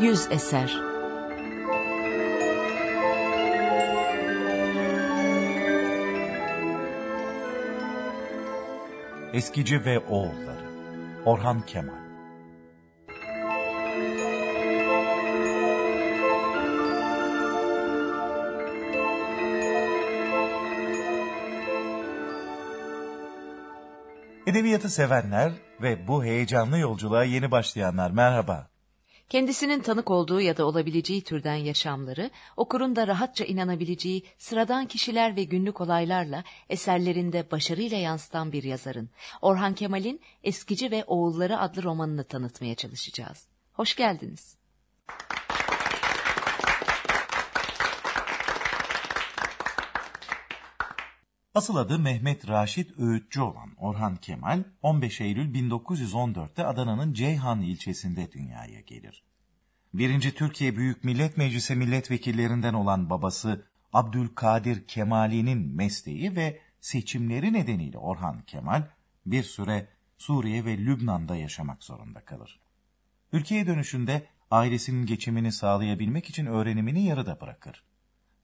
Yüz eser. Eskici ve Oğulları. Orhan Kemal. Edebiyatı sevenler ve bu heyecanlı yolculuğa yeni başlayanlar merhaba. Kendisinin tanık olduğu ya da olabileceği türden yaşamları, okurun da rahatça inanabileceği sıradan kişiler ve günlük olaylarla eserlerinde başarıyla yansıtan bir yazarın, Orhan Kemal'in Eskici ve Oğulları adlı romanını tanıtmaya çalışacağız. Hoş geldiniz. Asıl adı Mehmet Raşit Öğütçü olan Orhan Kemal, 15 Eylül 1914'te Adana'nın Ceyhan ilçesinde dünyaya gelir. Birinci Türkiye Büyük Millet Meclisi milletvekillerinden olan babası Abdülkadir Kemali'nin mesleği ve seçimleri nedeniyle Orhan Kemal bir süre Suriye ve Lübnan'da yaşamak zorunda kalır. Ülkeye dönüşünde ailesinin geçimini sağlayabilmek için öğrenimini yarıda bırakır.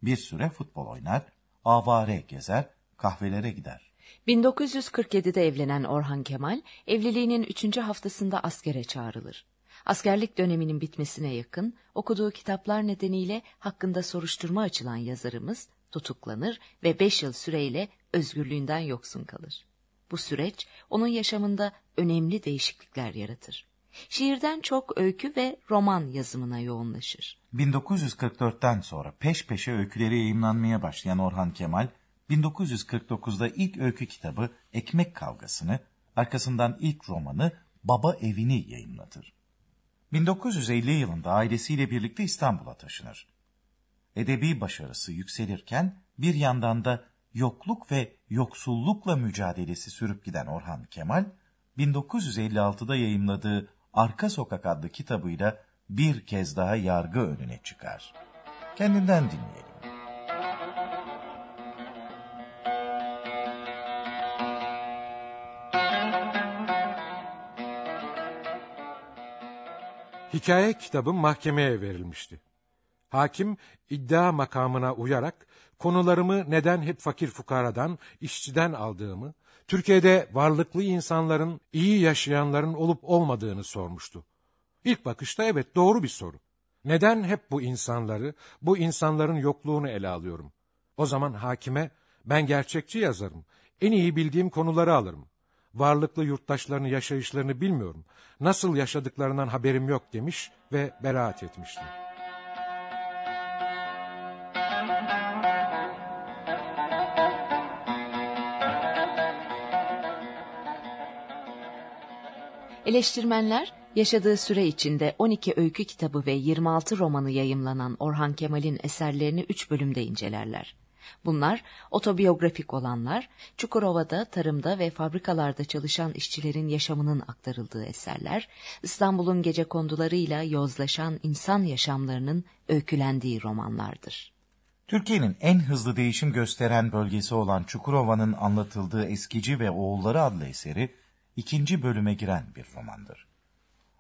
Bir süre futbol oynar, avare gezer, kahvelere gider. 1947'de evlenen Orhan Kemal, evliliğinin üçüncü haftasında askere çağrılır. Askerlik döneminin bitmesine yakın okuduğu kitaplar nedeniyle hakkında soruşturma açılan yazarımız tutuklanır ve beş yıl süreyle özgürlüğünden yoksun kalır. Bu süreç onun yaşamında önemli değişiklikler yaratır. Şiirden çok öykü ve roman yazımına yoğunlaşır. 1944'ten sonra peş peşe öyküleri yayımlanmaya başlayan Orhan Kemal, 1949'da ilk öykü kitabı Ekmek Kavgası'nı, arkasından ilk romanı Baba Evini yayınlatır. 1950 yılında ailesiyle birlikte İstanbul'a taşınır. Edebi başarısı yükselirken bir yandan da yokluk ve yoksullukla mücadelesi sürüp giden Orhan Kemal, 1956'da yayımladığı Arka Sokak adlı kitabıyla bir kez daha yargı önüne çıkar. Kendinden dinleyelim. Hikaye kitabım mahkemeye verilmişti. Hakim iddia makamına uyarak konularımı neden hep fakir fukaradan, işçiden aldığımı, Türkiye'de varlıklı insanların, iyi yaşayanların olup olmadığını sormuştu. İlk bakışta evet doğru bir soru. Neden hep bu insanları, bu insanların yokluğunu ele alıyorum? O zaman hakime ben gerçekçi yazarım, en iyi bildiğim konuları alırım varlıklı yurttaşlarının yaşayışlarını bilmiyorum. Nasıl yaşadıklarından haberim yok demiş ve beraat etmişti. Eleştirmenler yaşadığı süre içinde 12 öykü kitabı ve 26 romanı yayımlanan Orhan Kemal'in eserlerini 3 bölümde incelerler. Bunlar otobiyografik olanlar, Çukurova'da, tarımda ve fabrikalarda çalışan işçilerin yaşamının aktarıldığı eserler, İstanbul'un gece kondularıyla yozlaşan insan yaşamlarının öykülendiği romanlardır. Türkiye'nin en hızlı değişim gösteren bölgesi olan Çukurova'nın anlatıldığı Eskici ve Oğulları adlı eseri ikinci bölüme giren bir romandır.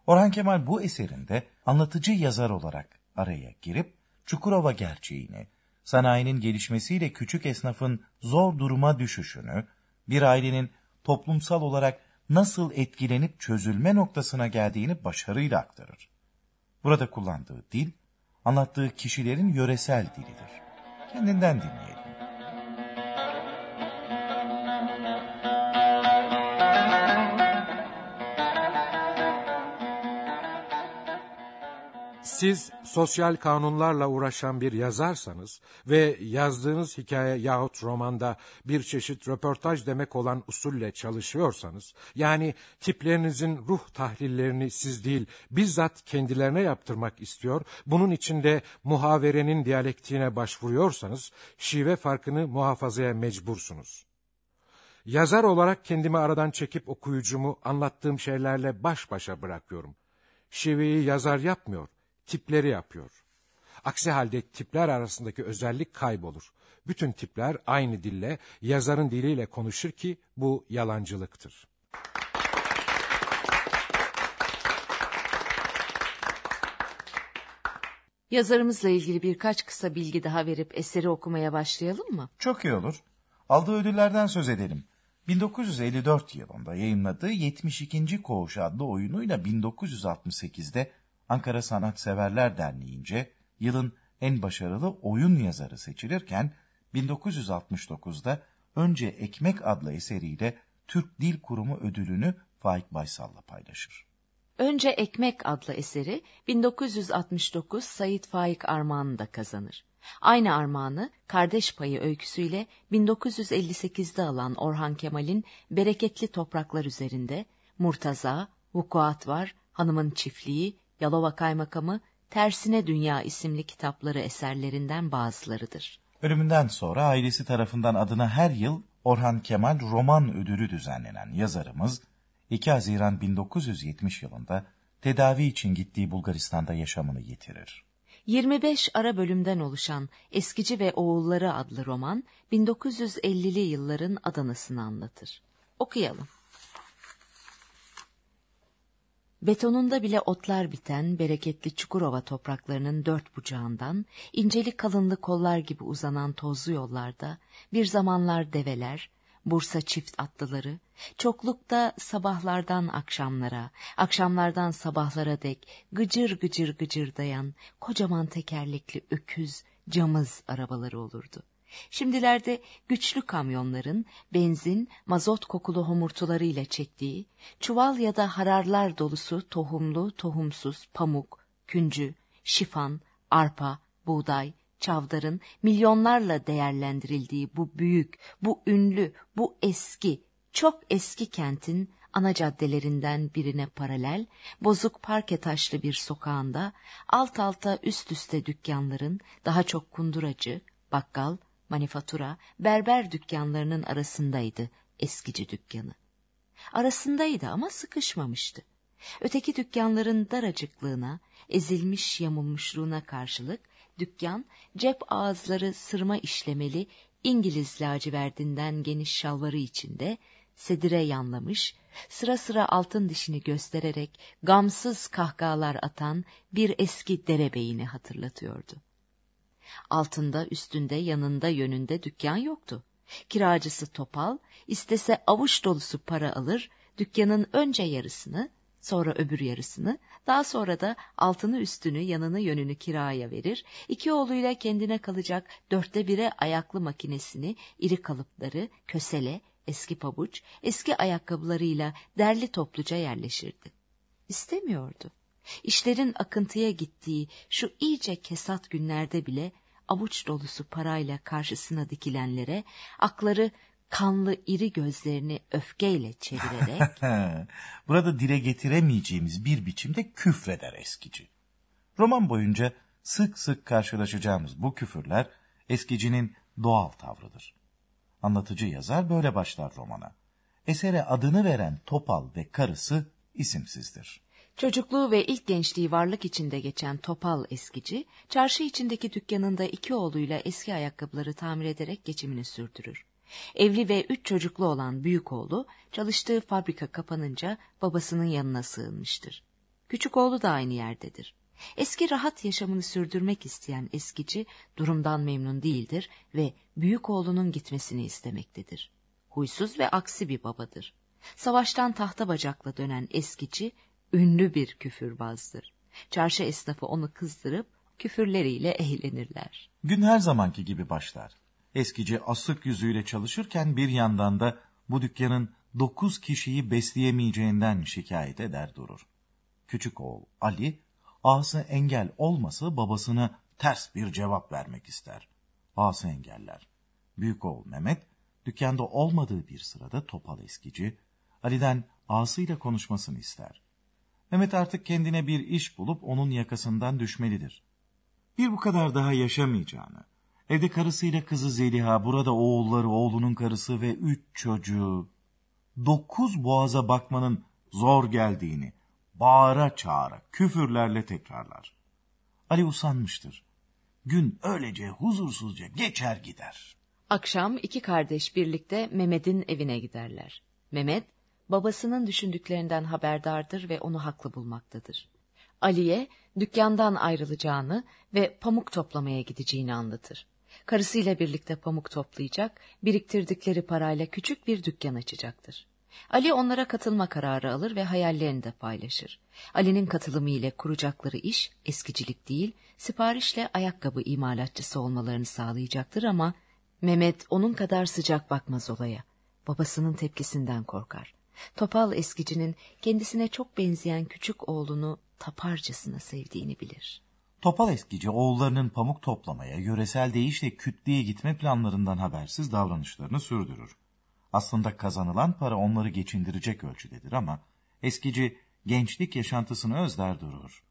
Orhan Kemal bu eserinde anlatıcı yazar olarak araya girip Çukurova gerçeğini, sanayinin gelişmesiyle küçük esnafın zor duruma düşüşünü, bir ailenin toplumsal olarak nasıl etkilenip çözülme noktasına geldiğini başarıyla aktarır. Burada kullandığı dil, anlattığı kişilerin yöresel dilidir. Kendinden dinleyelim. Siz sosyal kanunlarla uğraşan bir yazarsanız ve yazdığınız hikaye yahut romanda bir çeşit röportaj demek olan usulle çalışıyorsanız, yani tiplerinizin ruh tahlillerini siz değil bizzat kendilerine yaptırmak istiyor, bunun içinde muhaverenin diyalektiğine başvuruyorsanız, şive farkını muhafazaya mecbursunuz. Yazar olarak kendimi aradan çekip okuyucumu anlattığım şeylerle baş başa bırakıyorum. Şiveyi yazar yapmıyor, tipleri yapıyor. Aksi halde tipler arasındaki özellik kaybolur. Bütün tipler aynı dille, yazarın diliyle konuşur ki bu yalancılıktır. Yazarımızla ilgili birkaç kısa bilgi daha verip eseri okumaya başlayalım mı? Çok iyi olur. Aldığı ödüllerden söz edelim. 1954 yılında yayınladığı 72. Koğuş adlı oyunuyla 1968'de Ankara Sanatseverler Derneği'nce yılın en başarılı oyun yazarı seçilirken 1969'da Önce Ekmek adlı eseriyle Türk Dil Kurumu ödülünü Faik Baysal'la paylaşır. Önce Ekmek adlı eseri 1969 Sayit Faik Armağan'ı da kazanır. Aynı armağanı Kardeş Payı öyküsüyle 1958'de alan Orhan Kemal'in Bereketli Topraklar üzerinde Murtaza, Vukuat var, Hanımın Çiftliği, Yalova Kaymakamı, Tersine Dünya isimli kitapları eserlerinden bazılarıdır. Ölümünden sonra ailesi tarafından adına her yıl Orhan Kemal Roman Ödülü düzenlenen yazarımız 2 Haziran 1970 yılında tedavi için gittiği Bulgaristan'da yaşamını yitirir. 25 ara bölümden oluşan Eskici ve Oğulları adlı roman 1950'li yılların Adana'sını anlatır. Okuyalım. Betonunda bile otlar biten bereketli Çukurova topraklarının dört bucağından, inceli kalınlı kollar gibi uzanan tozlu yollarda, bir zamanlar develer, Bursa çift atlıları, çoklukta sabahlardan akşamlara, akşamlardan sabahlara dek gıcır gıcır gıcırdayan kocaman tekerlekli öküz, camız arabaları olurdu. Şimdilerde güçlü kamyonların benzin, mazot kokulu homurtularıyla çektiği, çuval ya da hararlar dolusu tohumlu, tohumsuz pamuk, küncü, şifan, arpa, buğday, çavdarın milyonlarla değerlendirildiği bu büyük, bu ünlü, bu eski, çok eski kentin ana caddelerinden birine paralel, bozuk parke taşlı bir sokağında, alt alta üst üste dükkanların, daha çok kunduracı, bakkal, manifatura, berber dükkanlarının arasındaydı eskici dükkanı. Arasındaydı ama sıkışmamıştı. Öteki dükkanların daracıklığına, ezilmiş yamulmuşluğuna karşılık dükkan cep ağızları sırma işlemeli İngiliz laciverdinden geniş şalvarı içinde sedire yanlamış, sıra sıra altın dişini göstererek gamsız kahkahalar atan bir eski derebeyini hatırlatıyordu. Altında, üstünde, yanında, yönünde dükkan yoktu. Kiracısı topal, istese avuç dolusu para alır, dükkanın önce yarısını, sonra öbür yarısını, daha sonra da altını üstünü yanını yönünü kiraya verir, iki oğluyla kendine kalacak dörtte bire ayaklı makinesini, iri kalıpları, kösele, eski pabuç, eski ayakkabılarıyla derli topluca yerleşirdi. İstemiyordu. İşlerin akıntıya gittiği şu iyice kesat günlerde bile avuç dolusu parayla karşısına dikilenlere akları kanlı iri gözlerini öfkeyle çevirerek... Burada dile getiremeyeceğimiz bir biçimde küfreder eskici. Roman boyunca sık sık karşılaşacağımız bu küfürler eskicinin doğal tavrıdır. Anlatıcı yazar böyle başlar romana. Esere adını veren Topal ve karısı isimsizdir. Çocukluğu ve ilk gençliği varlık içinde geçen Topal eskici, çarşı içindeki dükkanında iki oğluyla eski ayakkabıları tamir ederek geçimini sürdürür. Evli ve üç çocuklu olan büyük oğlu, çalıştığı fabrika kapanınca babasının yanına sığınmıştır. Küçük oğlu da aynı yerdedir. Eski rahat yaşamını sürdürmek isteyen eskici durumdan memnun değildir ve büyük oğlunun gitmesini istemektedir. Huysuz ve aksi bir babadır. Savaştan tahta bacakla dönen eskici ünlü bir küfürbazdır. Çarşı esnafı onu kızdırıp küfürleriyle eğlenirler. Gün her zamanki gibi başlar. Eskici asık yüzüyle çalışırken bir yandan da bu dükkanın dokuz kişiyi besleyemeyeceğinden şikayet eder durur. Küçük oğul Ali, ağası engel olmasa babasına ters bir cevap vermek ister. Ağası engeller. Büyük oğul Mehmet, dükkanda olmadığı bir sırada topal eskici, Ali'den ağasıyla konuşmasını ister. Mehmet artık kendine bir iş bulup onun yakasından düşmelidir. Bir bu kadar daha yaşamayacağını, evde karısıyla kızı Zeliha, burada oğulları, oğlunun karısı ve üç çocuğu, dokuz boğaza bakmanın zor geldiğini, bağıra çağıra, küfürlerle tekrarlar. Ali usanmıştır. Gün öylece huzursuzca geçer gider. Akşam iki kardeş birlikte Mehmet'in evine giderler. Mehmet, babasının düşündüklerinden haberdardır ve onu haklı bulmaktadır. Ali'ye dükkandan ayrılacağını ve pamuk toplamaya gideceğini anlatır. Karısıyla birlikte pamuk toplayacak, biriktirdikleri parayla küçük bir dükkan açacaktır. Ali onlara katılma kararı alır ve hayallerini de paylaşır. Ali'nin katılımı ile kuracakları iş eskicilik değil, siparişle ayakkabı imalatçısı olmalarını sağlayacaktır ama Mehmet onun kadar sıcak bakmaz olaya. Babasının tepkisinden korkar. Topal eskicinin kendisine çok benzeyen küçük oğlunu taparcasına sevdiğini bilir. Topal eskici oğullarının pamuk toplamaya, yöresel deyişle kütleye gitme planlarından habersiz davranışlarını sürdürür. Aslında kazanılan para onları geçindirecek ölçüdedir ama eskici gençlik yaşantısını özler durur.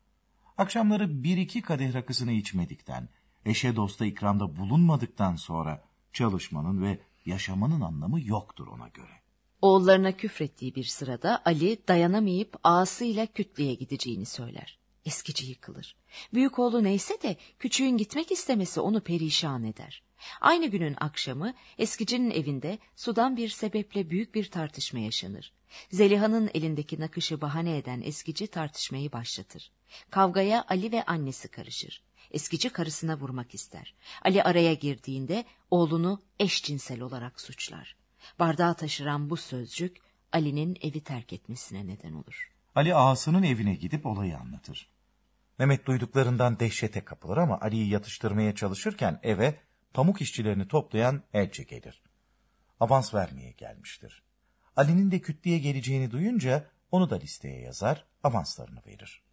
Akşamları bir iki kadeh rakısını içmedikten, eşe dosta ikramda bulunmadıktan sonra çalışmanın ve yaşamanın anlamı yoktur ona göre. Oğullarına küfrettiği bir sırada Ali dayanamayıp ağasıyla kütleye gideceğini söyler. Eskici yıkılır. Büyük oğlu neyse de küçüğün gitmek istemesi onu perişan eder. Aynı günün akşamı eskicinin evinde sudan bir sebeple büyük bir tartışma yaşanır. Zeliha'nın elindeki nakışı bahane eden eskici tartışmayı başlatır. Kavgaya Ali ve annesi karışır. Eskici karısına vurmak ister. Ali araya girdiğinde oğlunu eşcinsel olarak suçlar. Bardağı taşıran bu sözcük Ali'nin evi terk etmesine neden olur. Ali ağasının evine gidip olayı anlatır. Mehmet duyduklarından dehşete kapılır ama Ali'yi yatıştırmaya çalışırken eve pamuk işçilerini toplayan elçi gelir. Avans vermeye gelmiştir. Ali'nin de kütleye geleceğini duyunca onu da listeye yazar, avanslarını verir.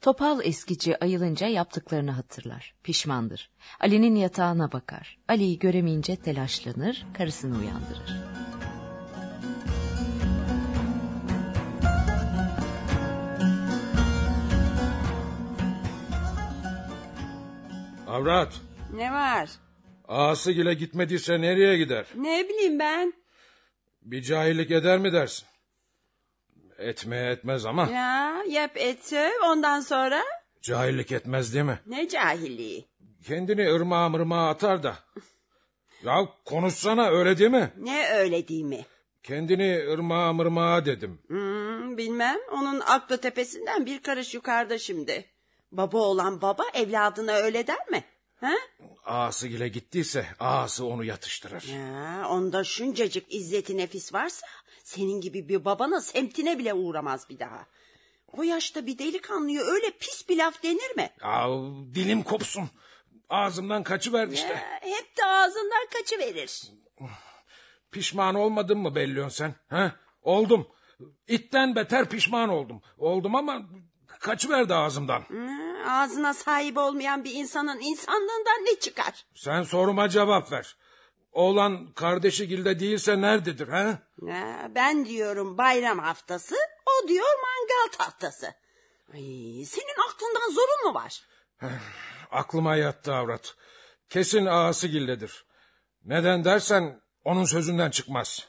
Topal eskici ayılınca yaptıklarını hatırlar. Pişmandır. Ali'nin yatağına bakar. Ali'yi göremeyince telaşlanır, karısını uyandırır. Avrat, Ne var? ağası gitmediyse nereye gider? Ne bileyim ben? Bir cahillik eder mi dersin? Etmeye etmez ama Ya yap et söv ondan sonra? cahillik etmez değil mi? Ne cahilliği? Kendini ırmağa mırmağa atar da. Ya konuşsana öyle değil mi? Ne öyle değil mi? Kendini ırmağa mırmağa dedim. Hmm, bilmem onun aklı tepesinden bir karış yukarıda şimdi. Baba olan baba evladına öyle der mi? Ha? Ağası gile gittiyse ağası onu yatıştırır. Ya, onda şuncacık izzeti nefis varsa senin gibi bir babana semtine bile uğramaz bir daha. O yaşta bir delikanlıya öyle pis bir laf denir mi? Ya dilim kopsun. Ağzımdan kaçıverdi işte. Ya, hep de ağzından kaçıverir. Pişman olmadın mı belliyorsun sen? Ha? Oldum. İtten beter pişman oldum. Oldum ama kaçıverdi ağzımdan. Ha, ağzına sahip olmayan bir insanın insanlığından ne çıkar? Sen soruma cevap ver. Oğlan kardeşi gilde değilse nerededir ha? Ya, ben diyorum bayram haftası, o diyor mangal tahtası. Ay, senin aklından zorun mu var? Aklıma yattı avrat. Kesin ağası gildedir. Neden dersen onun sözünden çıkmaz.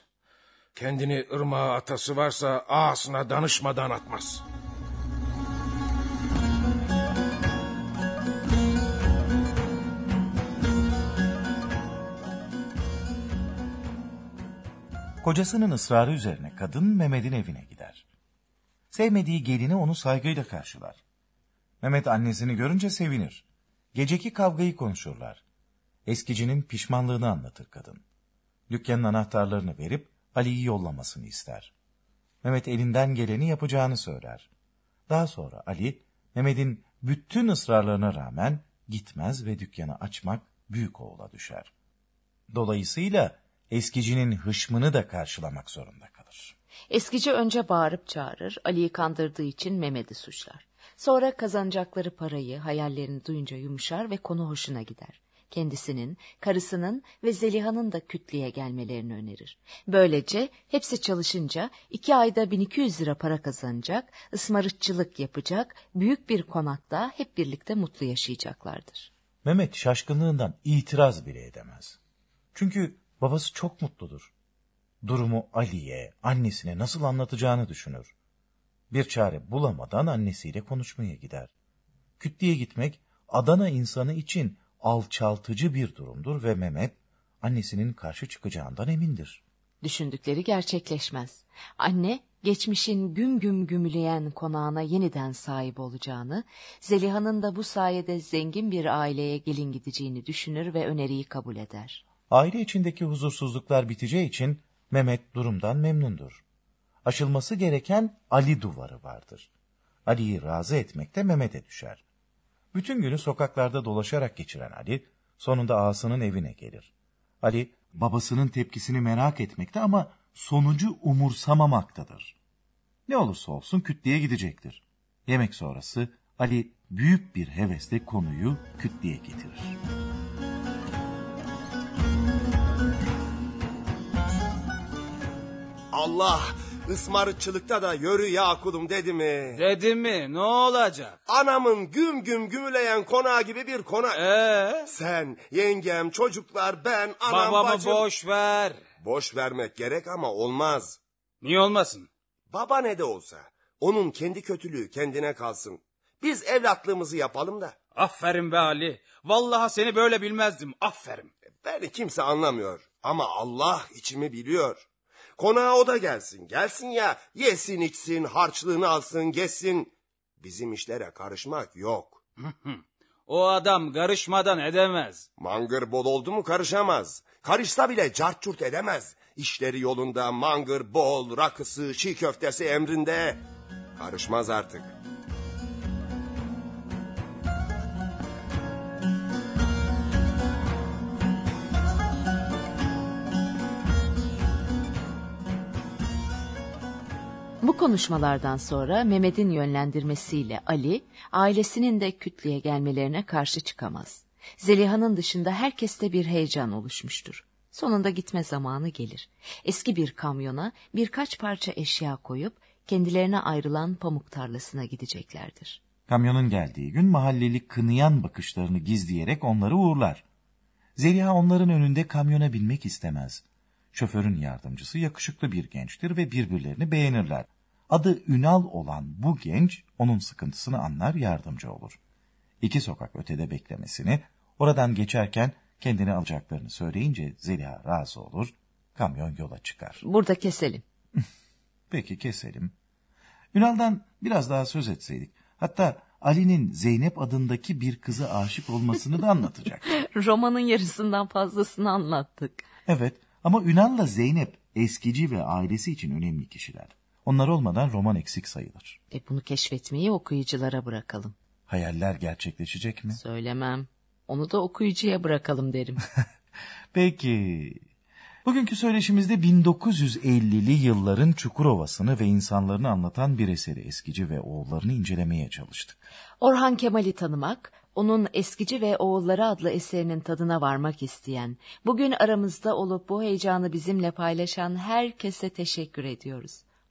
Kendini ırmağa atası varsa ağasına danışmadan atmaz. Kocasının ısrarı üzerine kadın Mehmet'in evine gider. Sevmediği gelini onu saygıyla karşılar. Mehmet annesini görünce sevinir. Geceki kavgayı konuşurlar. Eskicinin pişmanlığını anlatır kadın. Dükkanın anahtarlarını verip Ali'yi yollamasını ister. Mehmet elinden geleni yapacağını söyler. Daha sonra Ali, Mehmet'in bütün ısrarlarına rağmen gitmez ve dükkanı açmak büyük oğula düşer. Dolayısıyla eskicinin hışmını da karşılamak zorunda kalır. Eskici önce bağırıp çağırır, Ali'yi kandırdığı için Mehmet'i suçlar. Sonra kazanacakları parayı, hayallerini duyunca yumuşar ve konu hoşuna gider. Kendisinin, karısının ve Zeliha'nın da kütleye gelmelerini önerir. Böylece hepsi çalışınca iki ayda 1200 lira para kazanacak, ısmarıkçılık yapacak, büyük bir konakta hep birlikte mutlu yaşayacaklardır. Mehmet şaşkınlığından itiraz bile edemez. Çünkü babası çok mutludur. Durumu Ali'ye, annesine nasıl anlatacağını düşünür. Bir çare bulamadan annesiyle konuşmaya gider. Kütleye gitmek Adana insanı için alçaltıcı bir durumdur ve Mehmet annesinin karşı çıkacağından emindir. Düşündükleri gerçekleşmez. Anne geçmişin güm güm gümüleyen konağına yeniden sahip olacağını, Zeliha'nın da bu sayede zengin bir aileye gelin gideceğini düşünür ve öneriyi kabul eder. Aile içindeki huzursuzluklar biteceği için Mehmet durumdan memnundur. Aşılması gereken Ali duvarı vardır. Ali'yi razı etmek de Mehmet'e düşer. Bütün günü sokaklarda dolaşarak geçiren Ali, sonunda ağasının evine gelir. Ali, babasının tepkisini merak etmekte ama sonucu umursamamaktadır. Ne olursa olsun kütleye gidecektir. Yemek sonrası Ali büyük bir hevesle konuyu kütleye getirir. Allah ısmarıkçılıkta da yürü ya kulum dedi mi? Dedi mi? Ne olacak? Anamın güm güm gümüleyen konağı gibi bir konak. Ee, Sen, yengem, çocuklar, ben, anam, babamı bacım. boş ver. Boş vermek gerek ama olmaz. Niye olmasın? Baba ne de olsa onun kendi kötülüğü kendine kalsın. Biz evlatlığımızı yapalım da. Aferin be Ali. Vallahi seni böyle bilmezdim. Aferin. Beni kimse anlamıyor ama Allah içimi biliyor. Konağa o da gelsin. Gelsin ya yesin içsin harçlığını alsın geçsin. Bizim işlere karışmak yok. O adam karışmadan edemez. Mangır bol oldu mu karışamaz. Karışsa bile cart curt edemez. İşleri yolunda mangır bol, rakısı, çiğ köftesi emrinde. Karışmaz artık. Bu konuşmalardan sonra Mehmet'in yönlendirmesiyle Ali, ailesinin de kütleye gelmelerine karşı çıkamaz. Zeliha'nın dışında herkeste bir heyecan oluşmuştur. Sonunda gitme zamanı gelir. Eski bir kamyona birkaç parça eşya koyup kendilerine ayrılan pamuk tarlasına gideceklerdir. Kamyonun geldiği gün mahalleli kınıyan bakışlarını gizleyerek onları uğurlar. Zeliha onların önünde kamyona binmek istemez. Şoförün yardımcısı yakışıklı bir gençtir ve birbirlerini beğenirler. Adı Ünal olan bu genç onun sıkıntısını anlar yardımcı olur. İki sokak ötede beklemesini, oradan geçerken kendini alacaklarını söyleyince Zeliha razı olur, kamyon yola çıkar. Burada keselim. Peki keselim. Ünal'dan biraz daha söz etseydik. Hatta Ali'nin Zeynep adındaki bir kıza aşık olmasını da anlatacak. Romanın yarısından fazlasını anlattık. Evet ama Ünal'la Zeynep eskici ve ailesi için önemli kişiler. Onlar olmadan roman eksik sayılır. E bunu keşfetmeyi okuyuculara bırakalım. Hayaller gerçekleşecek mi? Söylemem. Onu da okuyucuya bırakalım derim. Peki. Bugünkü söyleşimizde 1950'li yılların Çukurova'sını ve insanlarını anlatan bir eseri eskici ve oğullarını incelemeye çalıştık. Orhan Kemal'i tanımak, onun Eskici ve Oğulları adlı eserinin tadına varmak isteyen, bugün aramızda olup bu heyecanı bizimle paylaşan herkese teşekkür ediyoruz.